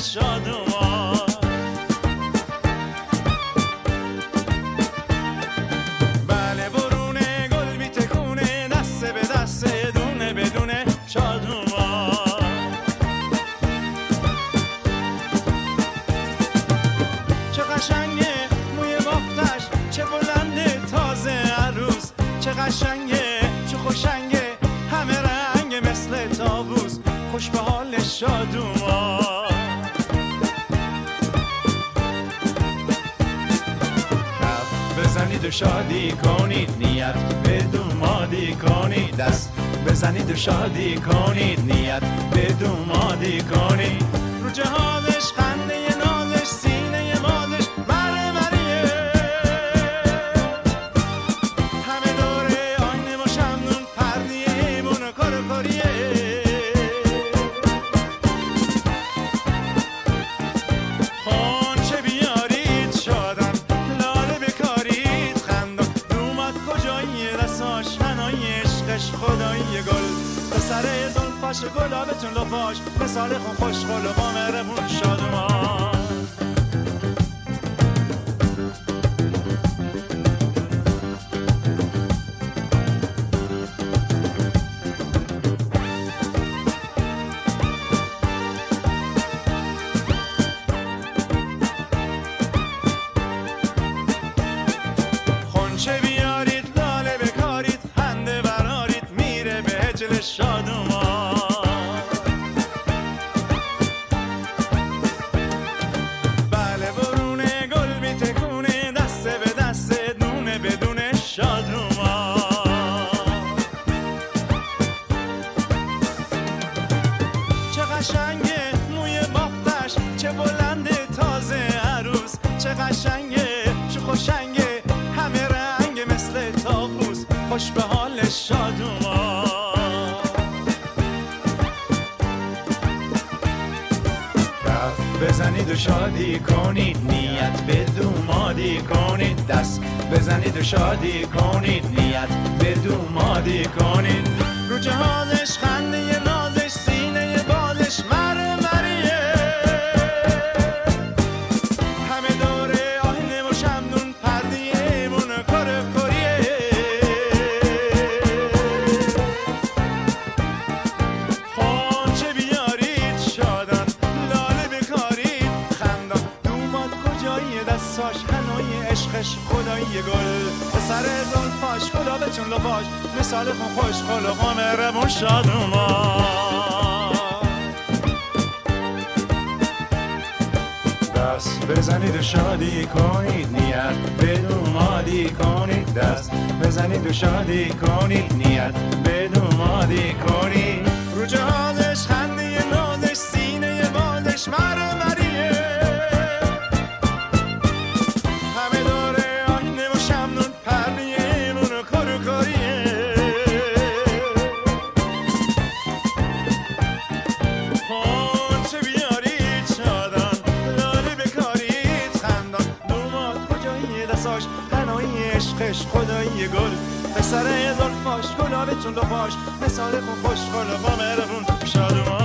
شادمان بله برونه گل میتکونه دست به دست دونه بدونه شادمان چه قشنگه موی بافتش چه بلنده تازه عروس. چه قشنگه چه خوشنگه همه رنگ مثل تابوز خوش به حال بزنید و شادی کنید نیت به دومادی کنید دست بزنید و شادی کنید نیت به دومادی کنید. رو جهانش دستاش هنای عشقش خدایی گل. به سر زلفاش گلابتون لپاش مثال خون خوشگل و با مهربون شادمان قشنگه موی بافتش چه بلنده تازه عروس چه قشنگه چه خوشنگه همه رنگ مثل تاقوس خوش به حال شادوما. بزنید و شادی کنید نیت به دومادی کنید دست بزنید و شادی کنید نیت به دومادی کنید. رو جهازش عشقش خدایی گل. به سر زلفاش گلابتون لپاش مثال خون خوش خلق و مهربون شادوما دست بزنید و شادی کنید نیت به دومادی کنید. دست بزنید و شادی کنید نیت به دومادی کنید. رو جهازش دستاش بنایی عشقش خدایی گل. به سر زلفاش گلابتون دو پاش. مثال خون خوش با مهربون.